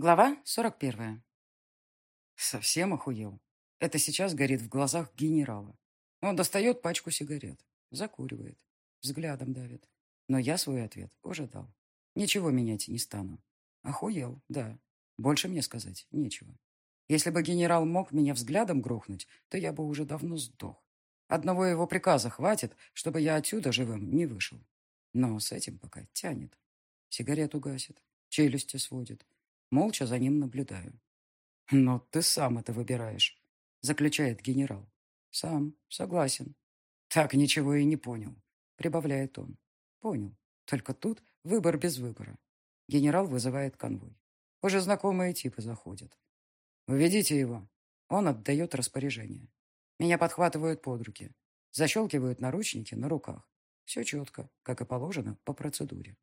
Глава 41. Совсем охуел. Это сейчас горит в глазах генерала. Он достает пачку сигарет, закуривает, взглядом давит. Но я свой ответ уже дал. Ничего менять не стану. Охуел, да. Больше мне сказать нечего. Если бы генерал мог меня взглядом грохнуть, то я бы уже давно сдох. Одного его приказа хватит, чтобы я отсюда живым не вышел. Но с этим пока тянет. Сигарету гасит, челюсти сводит. Молча за ним наблюдаю. «Но ты сам это выбираешь», — заключает генерал. «Сам, согласен». «Так ничего и не понял», — прибавляет он. «Понял. Только тут выбор без выбора». Генерал вызывает конвой. Уже знакомые типы заходят. «Уведите его». Он отдает распоряжение. Меня подхватывают под руки. Защелкивают наручники на руках. Все четко, как и положено по процедуре.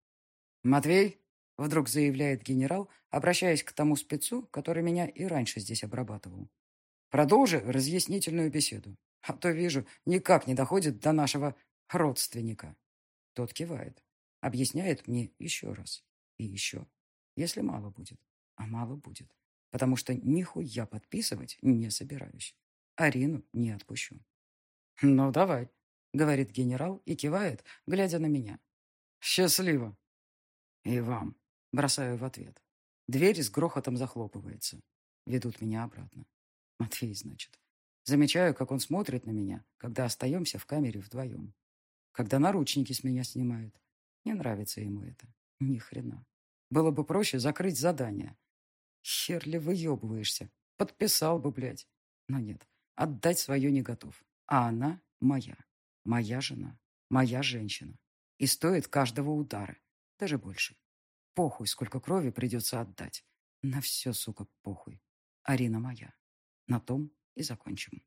«Матвей?» Вдруг заявляет генерал, обращаясь к тому спецу, который меня и раньше здесь обрабатывал. Продолжи разъяснительную беседу. А то, вижу, никак не доходит до нашего родственника. Тот кивает. Объясняет мне еще раз. И еще. Если мало будет. А мало будет. Потому что нихуя подписывать не собираюсь. Арину не отпущу. «Ну, давай», — говорит генерал и кивает, глядя на меня. «Счастливо». «И вам», Бросаю в ответ. Дверь с грохотом захлопывается. Ведут меня обратно. Матвей, значит. Замечаю, как он смотрит на меня, когда остаемся в камере вдвоем. Когда наручники с меня снимают. Не нравится ему это. Ни хрена. Было бы проще закрыть задание. Хер ли выебываешься? Подписал бы, блядь. Но нет, отдать свое не готов. А она моя. Моя жена. Моя женщина. И стоит каждого удара. Даже больше. Похуй, сколько крови придется отдать. На все, сука, похуй. Арина моя. На том и закончим.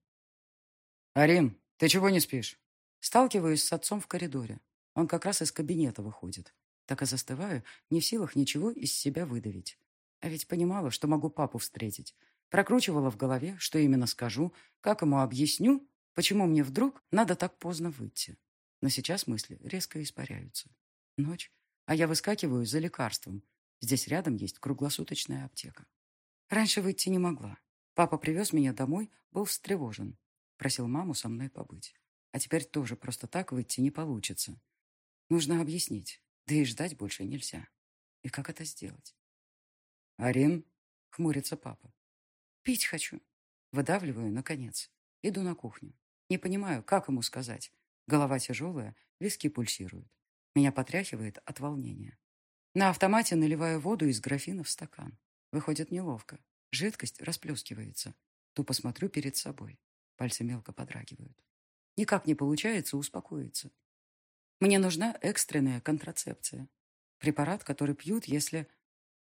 «Арин, ты чего не спишь?» Сталкиваюсь с отцом в коридоре. Он как раз из кабинета выходит. Так и застываю, не в силах ничего из себя выдавить. А ведь понимала, что могу папу встретить. Прокручивала в голове, что именно скажу, как ему объясню, почему мне вдруг надо так поздно выйти. Но сейчас мысли резко испаряются. Ночь, а я выскакиваю за лекарством. Здесь рядом есть круглосуточная аптека. Раньше выйти не могла. Папа привез меня домой, был встревожен. Просил маму со мной побыть. А теперь тоже просто так выйти не получится. Нужно объяснить. Да и ждать больше нельзя. И как это сделать? «Арин?» — хмурится папа. «Пить хочу». Выдавливаю, наконец. Иду на кухню. Не понимаю, как ему сказать. Голова тяжелая, виски пульсируют. Меня потряхивает от волнения. На автомате наливаю воду из графина в стакан. Выходит неловко. Жидкость расплескивается. Тупо смотрю перед собой. Пальцы мелко подрагивают. Никак не получается успокоиться. Мне нужна экстренная контрацепция. Препарат, который пьют, если...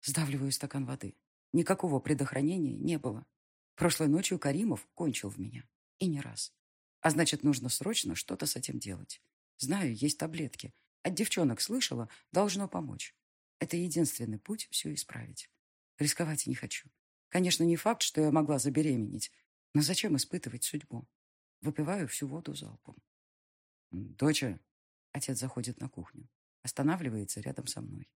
Сдавливаю стакан воды. Никакого предохранения не было. Прошлой ночью Каримов кончил в меня. И не раз. А значит, нужно срочно что-то с этим делать. Знаю, есть таблетки, от девчонок слышала, должно помочь. Это единственный путь все исправить. Рисковать не хочу. Конечно, не факт, что я могла забеременеть, но зачем испытывать судьбу? Выпиваю всю воду залпом. «Доча!» Отец заходит на кухню. Останавливается рядом со мной.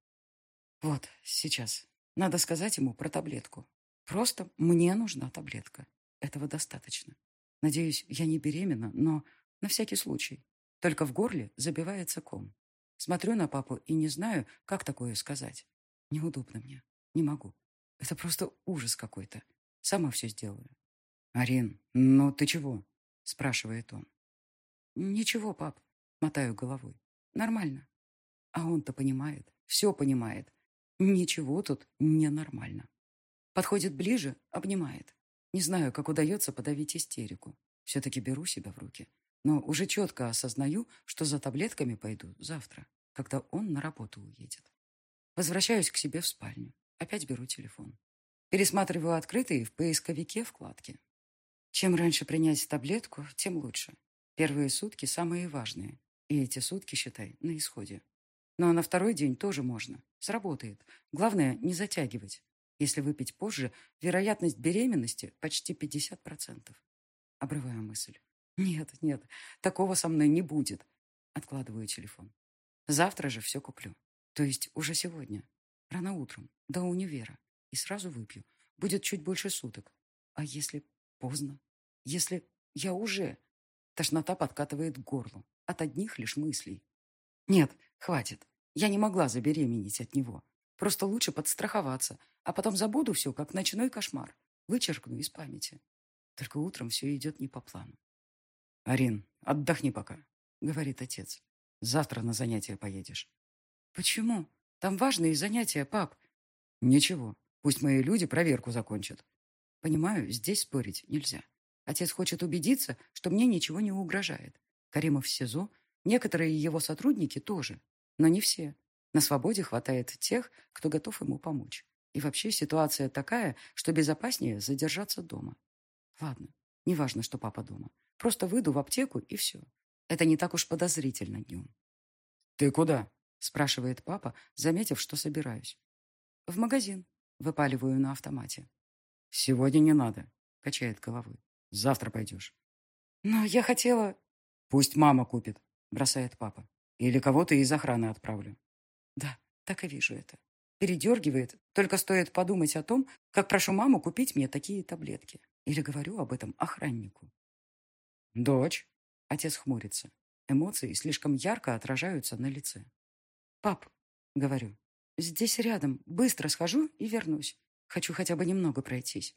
«Вот, сейчас. Надо сказать ему про таблетку. Просто мне нужна таблетка. Этого достаточно. Надеюсь, я не беременна, но на всякий случай. Только в горле забивается ком. Смотрю на папу и не знаю, как такое сказать. Неудобно мне. Не могу. Это просто ужас какой-то. Сама все сделаю. «Арин, ну ты чего?» – спрашивает он. «Ничего, пап», – мотаю головой. «Нормально». А он-то понимает, все понимает. Ничего тут ненормально. Подходит ближе, обнимает. Не знаю, как удается подавить истерику. Все-таки беру себя в руки но уже четко осознаю, что за таблетками пойду завтра, когда он на работу уедет. Возвращаюсь к себе в спальню. Опять беру телефон. Пересматриваю открытые в поисковике вкладки. Чем раньше принять таблетку, тем лучше. Первые сутки самые важные. И эти сутки, считай, на исходе. Но на второй день тоже можно. Сработает. Главное, не затягивать. Если выпить позже, вероятность беременности почти 50%. Обрываю мысль. Нет, нет, такого со мной не будет. Откладываю телефон. Завтра же все куплю. То есть уже сегодня. Рано утром. До универа. и сразу выпью. Будет чуть больше суток. А если поздно? Если я уже... Тошнота подкатывает к горлу. От одних лишь мыслей. Нет, хватит. Я не могла забеременеть от него. Просто лучше подстраховаться, а потом забуду все, как ночной кошмар. Вычеркну из памяти. Только утром все идет не по плану. «Арин, отдохни пока», — говорит отец. «Завтра на занятия поедешь». «Почему? Там важные занятия, пап». «Ничего, пусть мои люди проверку закончат». «Понимаю, здесь спорить нельзя. Отец хочет убедиться, что мне ничего не угрожает. Каримов в СИЗО, некоторые его сотрудники тоже, но не все. На свободе хватает тех, кто готов ему помочь. И вообще ситуация такая, что безопаснее задержаться дома. Ладно, неважно, что папа дома. Просто выйду в аптеку и все. Это не так уж подозрительно днем. «Ты куда?» – спрашивает папа, заметив, что собираюсь. «В магазин», – выпаливаю на автомате. «Сегодня не надо», – качает головой. «Завтра пойдешь». «Но я хотела...» «Пусть мама купит», – бросает папа. «Или кого-то из охраны отправлю». Да, так и вижу это. Передергивает, только стоит подумать о том, как прошу маму купить мне такие таблетки. Или говорю об этом охраннику. «Дочь?» Отец хмурится. Эмоции слишком ярко отражаются на лице. «Пап», — говорю, — «здесь рядом. Быстро схожу и вернусь. Хочу хотя бы немного пройтись.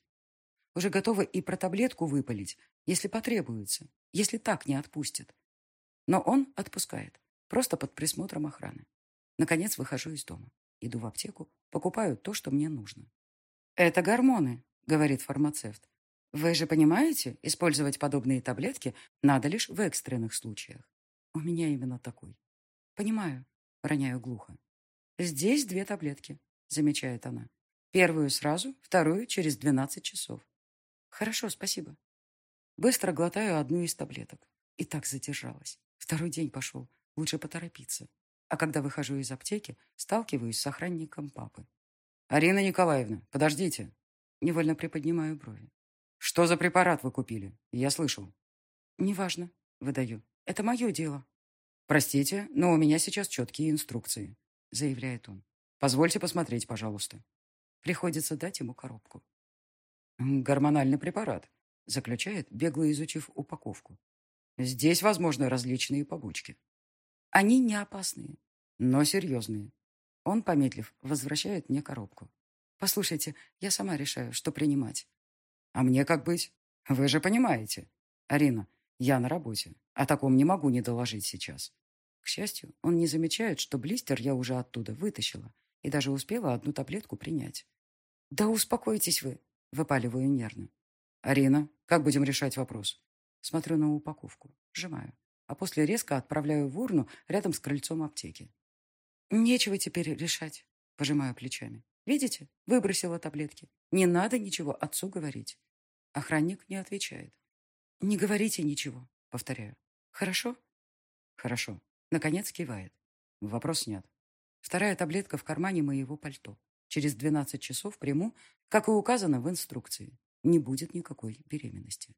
Уже готова и про таблетку выпалить, если потребуется, если так не отпустит. Но он отпускает, просто под присмотром охраны. Наконец выхожу из дома. Иду в аптеку, покупаю то, что мне нужно. «Это гормоны», — говорит фармацевт. «Вы же понимаете, использовать подобные таблетки надо лишь в экстренных случаях. У меня именно такой». «Понимаю», — роняю глухо. «Здесь две таблетки», — замечает она. «Первую сразу, вторую через 12 часов». «Хорошо, спасибо». Быстро глотаю одну из таблеток. И так задержалась. Второй день пошел. Лучше поторопиться. А когда выхожу из аптеки, сталкиваюсь с охранником папы. «Арина Николаевна, подождите!» Невольно приподнимаю брови. «Что за препарат вы купили? Я слышал». «Неважно», — выдаю. «Это мое дело». «Простите, но у меня сейчас четкие инструкции», — заявляет он. «Позвольте посмотреть, пожалуйста». Приходится дать ему коробку. «Гормональный препарат», — заключает, бегло изучив упаковку. «Здесь возможны различные побочки. Они не опасные, но серьезные. Он, помедлив, возвращает мне коробку. Послушайте, я сама решаю, что принимать. А мне как быть? Вы же понимаете. Арина, я на работе. О таком не могу не доложить сейчас. К счастью, он не замечает, что блистер я уже оттуда вытащила и даже успела одну таблетку принять. «Да успокойтесь вы!» — выпаливаю нервно. «Арина, как будем решать вопрос?» Смотрю на упаковку, сжимаю а после резко отправляю в урну рядом с крыльцом аптеки. «Нечего теперь решать», — пожимаю плечами. «Видите, выбросила таблетки. Не надо ничего отцу говорить». Охранник не отвечает. «Не говорите ничего», — повторяю. «Хорошо?» «Хорошо». Наконец кивает. Вопрос снят. Вторая таблетка в кармане моего пальто. Через 12 часов приму, как и указано в инструкции. Не будет никакой беременности.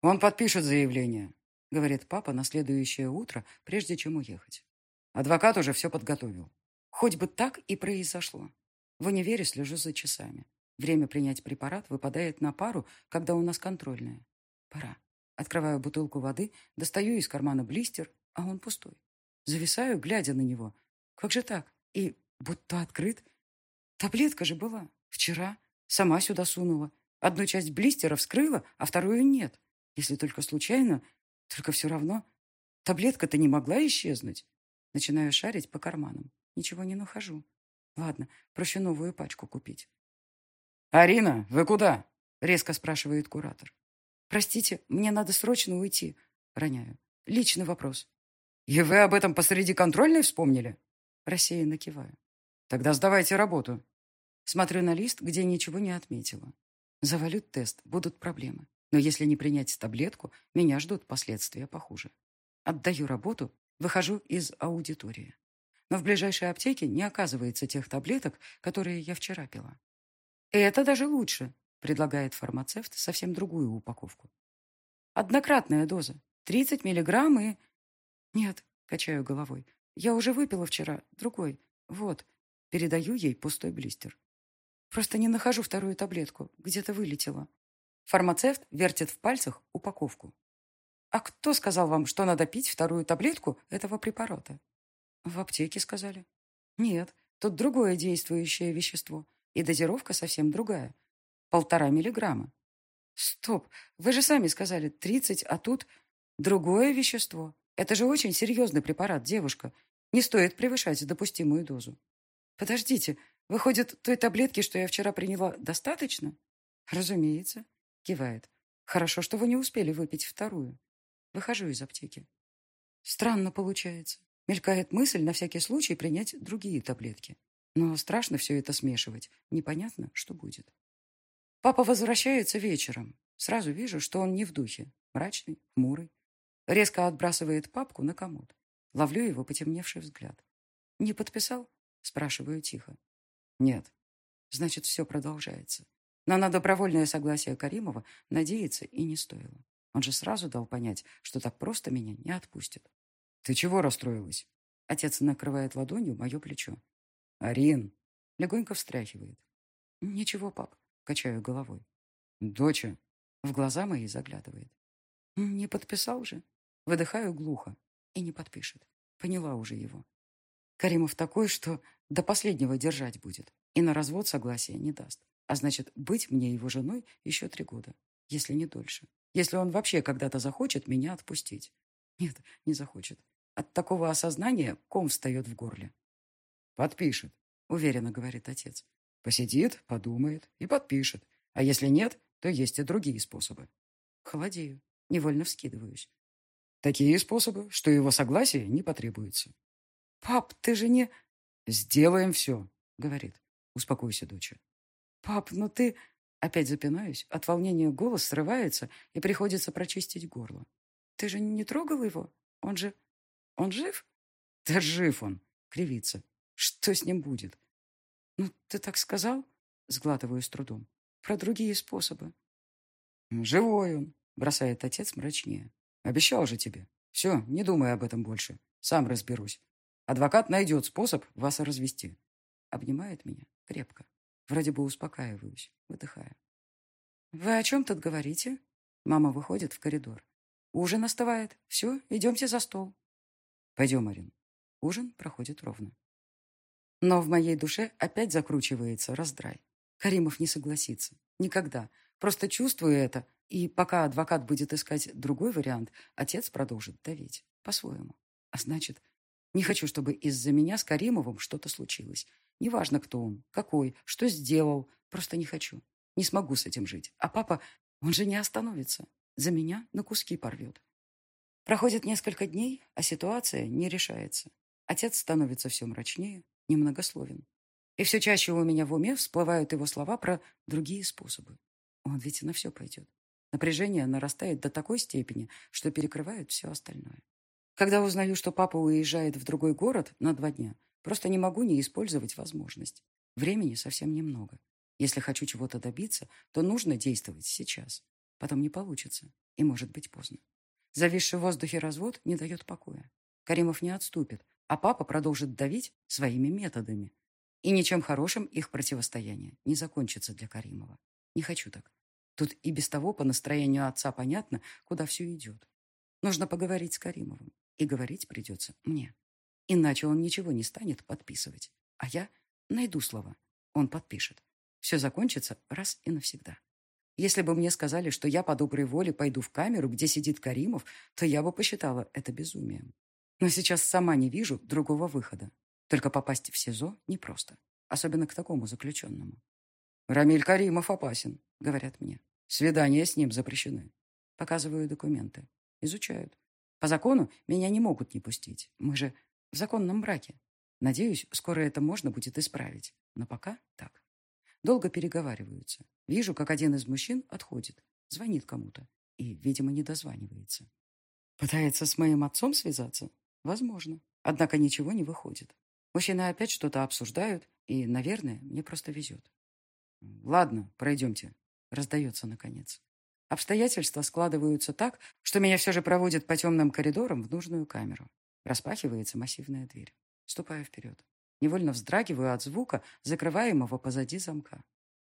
Он подпишет заявление, говорит папа на следующее утро, прежде чем уехать. Адвокат уже все подготовил. Хоть бы так и произошло. В универе слежу за часами. Время принять препарат выпадает на пару, когда у нас контрольная. Пора. Открываю бутылку воды, достаю из кармана блистер, а он пустой. Зависаю, глядя на него. Как же так? И будто открыт. Таблетка же была. Вчера. Сама сюда сунула. Одну часть блистера вскрыла, а вторую нет. Если только случайно, только все равно таблетка-то не могла исчезнуть. Начинаю шарить по карманам. Ничего не нахожу. Ладно, проще новую пачку купить. «Арина, вы куда?» — резко спрашивает куратор. «Простите, мне надо срочно уйти». Роняю. «Личный вопрос». «И вы об этом посреди контрольной вспомнили?» Рассеянно киваю. «Тогда сдавайте работу». Смотрю на лист, где ничего не отметила. Завалю тест, будут проблемы. Но если не принять таблетку, меня ждут последствия похуже. Отдаю работу, выхожу из аудитории. Но в ближайшей аптеке не оказывается тех таблеток, которые я вчера пила. Это даже лучше, предлагает фармацевт совсем другую упаковку. Однократная доза. 30 миллиграмм и... Нет, качаю головой. Я уже выпила вчера, другой. Вот. Передаю ей пустой блистер. Просто не нахожу вторую таблетку. Где-то вылетела. Фармацевт вертит в пальцах упаковку. А кто сказал вам, что надо пить вторую таблетку этого препарата? В аптеке сказали. Нет, тут другое действующее вещество. И дозировка совсем другая. Полтора миллиграмма. Стоп, вы же сами сказали 30, а тут другое вещество. Это же очень серьезный препарат, девушка. Не стоит превышать допустимую дозу. Подождите, выходит, той таблетки, что я вчера приняла, достаточно? Разумеется, кивает. Хорошо, что вы не успели выпить вторую. Выхожу из аптеки. Странно получается. Мелькает мысль на всякий случай принять другие таблетки. Но страшно все это смешивать. Непонятно, что будет. Папа возвращается вечером. Сразу вижу, что он не в духе. Мрачный, хмурый. Резко отбрасывает папку на комод. Ловлю его потемневший взгляд. «Не подписал?» Спрашиваю тихо. «Нет». Значит, все продолжается. Но на добровольное согласие Каримова надеяться и не стоило. Он же сразу дал понять, что так просто меня не отпустит. «Ты чего расстроилась?» Отец накрывает ладонью мое плечо. «Арин!» Легонько встряхивает. «Ничего, пап», — качаю головой. «Доча!» В глаза мои заглядывает. «Не подписал же?» Выдыхаю глухо. И не подпишет. Поняла уже его. Каримов такой, что до последнего держать будет. И на развод согласия не даст. А значит, быть мне его женой еще три года, если не дольше. Если он вообще когда-то захочет меня отпустить. Нет, не захочет. От такого осознания ком встает в горле. «Подпишет», — уверенно говорит отец. «Посидит, подумает и подпишет. А если нет, то есть и другие способы». Холодею, невольно вскидываюсь. Такие способы, что его согласие не потребуется. «Пап, ты же не...» «Сделаем все», — говорит. «Успокойся, доча». «Пап, ну ты...» Опять запинаюсь, от волнения голос срывается, и приходится прочистить горло. «Ты же не трогал его? Он же... Он жив?» «Да жив он!» — кривится. «Что с ним будет?» «Ну, ты так сказал?» — сглатываю с трудом. «Про другие способы». «Живой он!» — бросает отец мрачнее. «Обещал же тебе. Все, не думай об этом больше. Сам разберусь. Адвокат найдет способ вас развести». Обнимает меня крепко. Вроде бы успокаиваюсь, выдыхая. «Вы о чем тут говорите?» Мама выходит в коридор. «Ужин остывает. Все, идемте за стол». «Пойдем, Арин». Ужин проходит ровно. Но в моей душе опять закручивается раздрай. Каримов не согласится. Никогда. Просто чувствую это, и пока адвокат будет искать другой вариант, отец продолжит давить. По-своему. А значит, не хочу, чтобы из-за меня с Каримовым что-то случилось. Неважно, кто он, какой, что сделал. Просто не хочу. Не смогу с этим жить. А папа, он же не остановится. За меня на куски порвет. Проходит несколько дней, а ситуация не решается. Отец становится все мрачнее, немногословен. И все чаще у меня в уме всплывают его слова про другие способы. Он ведь на все пойдет. Напряжение нарастает до такой степени, что перекрывает все остальное. Когда узнаю, что папа уезжает в другой город на два дня, просто не могу не использовать возможность. Времени совсем немного. Если хочу чего-то добиться, то нужно действовать сейчас. Потом не получится, и может быть поздно. Зависший в воздухе развод не дает покоя. Каримов не отступит, а папа продолжит давить своими методами. И ничем хорошим их противостояние не закончится для Каримова. Не хочу так. Тут и без того по настроению отца понятно, куда все идет. Нужно поговорить с Каримовым. И говорить придется мне. Иначе он ничего не станет подписывать. А я найду слова. Он подпишет. Все закончится раз и навсегда. Если бы мне сказали, что я по доброй воле пойду в камеру, где сидит Каримов, то я бы посчитала это безумием. Но сейчас сама не вижу другого выхода. Только попасть в СИЗО непросто. Особенно к такому заключенному. «Рамиль Каримов опасен», — говорят мне. «Свидания с ним запрещены». Показываю документы. Изучают. По закону меня не могут не пустить. Мы же в законном браке. Надеюсь, скоро это можно будет исправить. Но пока так. Долго переговариваются. Вижу, как один из мужчин отходит. Звонит кому-то. И, видимо, не дозванивается. Пытается с моим отцом связаться? Возможно. Однако ничего не выходит. Мужчины опять что-то обсуждают, и, наверное, мне просто везет. «Ладно, пройдемте», — раздается наконец. Обстоятельства складываются так, что меня все же проводят по темным коридорам в нужную камеру. Распахивается массивная дверь. Ступаю вперед. Невольно вздрагиваю от звука, закрываемого позади замка.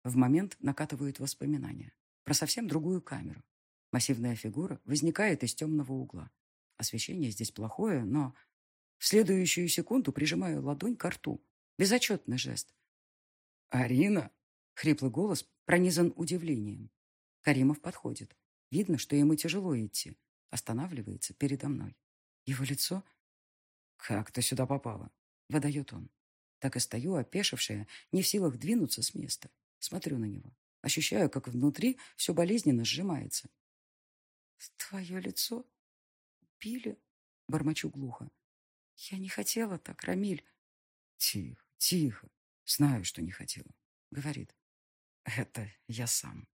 В момент накатывают воспоминания про совсем другую камеру. Массивная фигура возникает из темного угла. Освещение здесь плохое, но в следующую секунду прижимаю ладонь к рту. Безотчетный жест. «Арина!» — хриплый голос пронизан удивлением. Каримов подходит. Видно, что ему тяжело идти. Останавливается передо мной. Его лицо... «Как ты сюда попала?» — выдает он. Так и стою, опешившая, не в силах двинуться с места. Смотрю на него. Ощущаю, как внутри все болезненно сжимается. «Твое лицо? Били?» — бормочу глухо. «Я не хотела так, Рамиль». «Тихо, тихо. Знаю, что не хотела», — говорит. «Это я сам».